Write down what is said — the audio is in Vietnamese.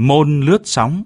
Môn lướt sóng.